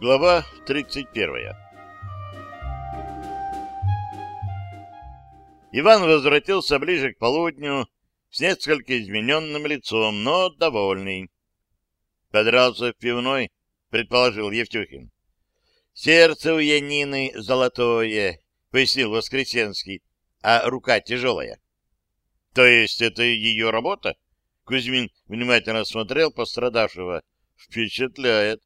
Глава 31 Иван возвратился ближе к полудню с несколько измененным лицом, но довольный. Подрался в пивной, предположил Евтюхин. Сердце у Янины золотое, пояснил Воскресенский, а рука тяжелая. То есть это ее работа? Кузьмин внимательно смотрел пострадавшего. Впечатляет.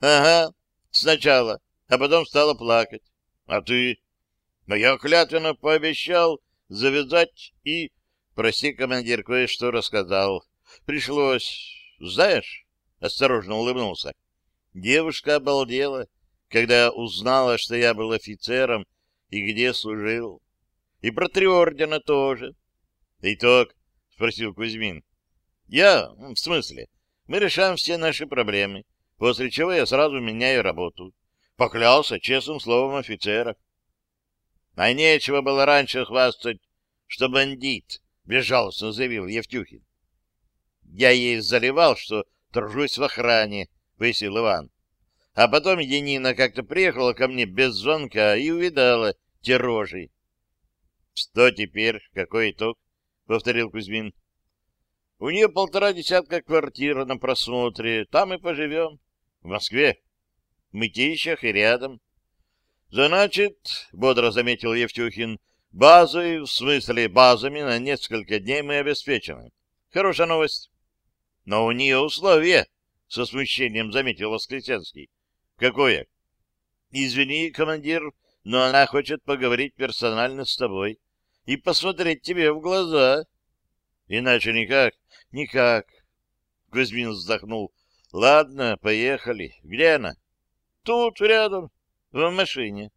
Ага, Сначала, а потом стала плакать. А ты? Но я клятвенно пообещал завязать и... Прости, командир, кое-что рассказал. Пришлось... Знаешь? Осторожно улыбнулся. Девушка обалдела, когда узнала, что я был офицером и где служил. И про три ордена тоже. Итог? Спросил Кузьмин. Я? В смысле? Мы решаем все наши проблемы после чего я сразу меняю работу. Поклялся честным словом офицера. А нечего было раньше хвастать, что бандит, безжалостно заявил Евтюхин. Я ей заливал, что тружусь в охране, пояснил Иван. А потом Янина как-то приехала ко мне без звонка и увидала те рожи. — Что теперь? Какой итог? — повторил Кузьмин. — У нее полтора десятка квартир на просмотре. Там и поживем. В Москве. В Мытищах и рядом. Значит, бодро заметил Евтюхин, базой, в смысле базами на несколько дней мы обеспечены. Хорошая новость. Но у нее условия, со смущением заметил Воскресенский. Какое? Извини, командир, но она хочет поговорить персонально с тобой и посмотреть тебе в глаза. Иначе никак, никак. Кузьмин вздохнул. Ладно, поехали. Где она? Тут, рядом, в машине.